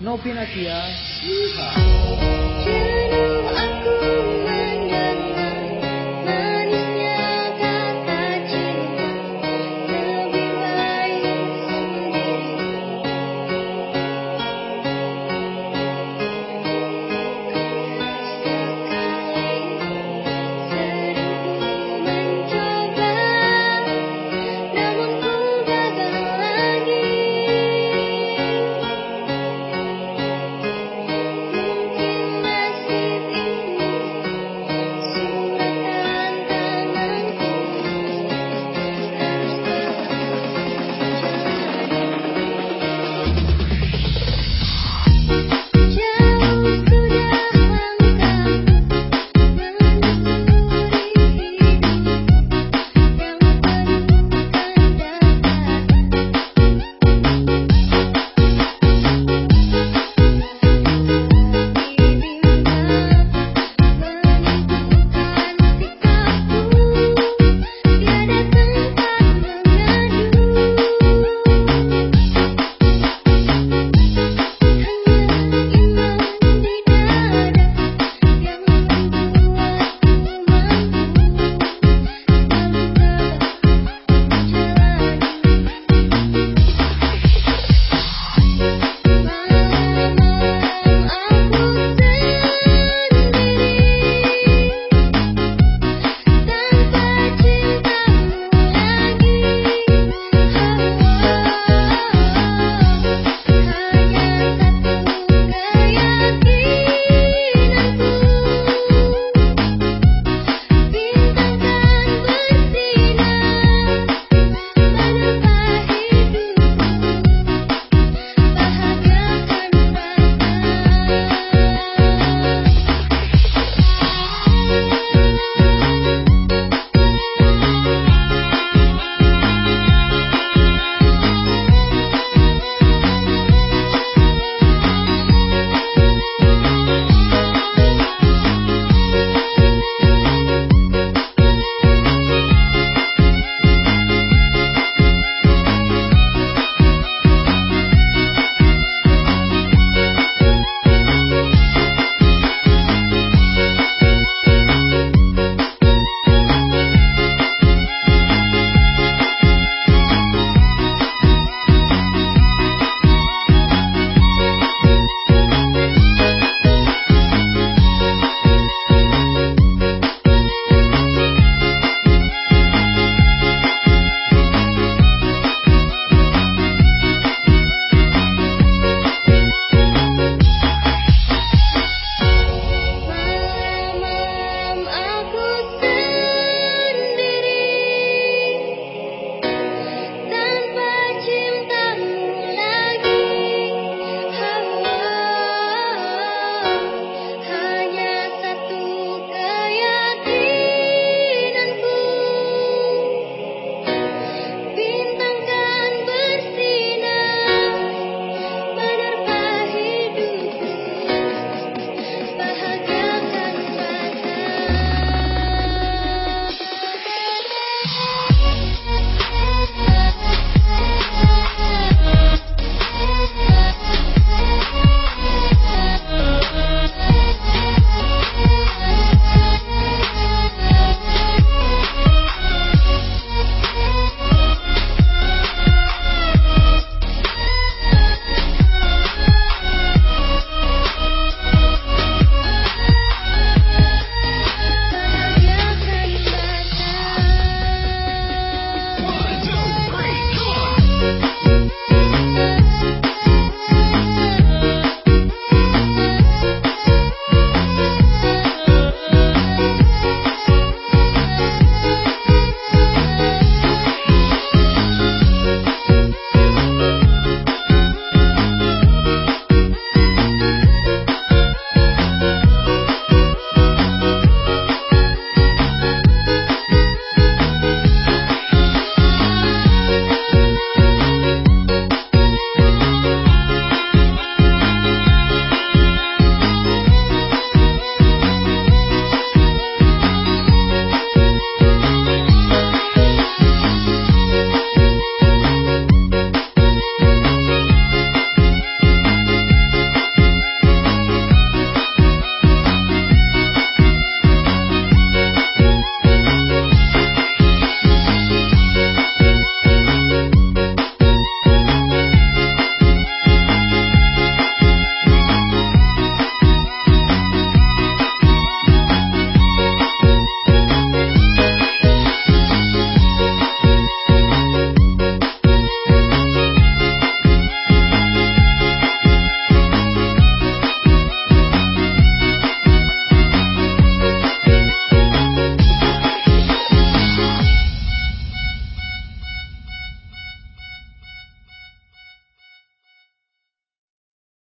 No opina aquí, ¿ah?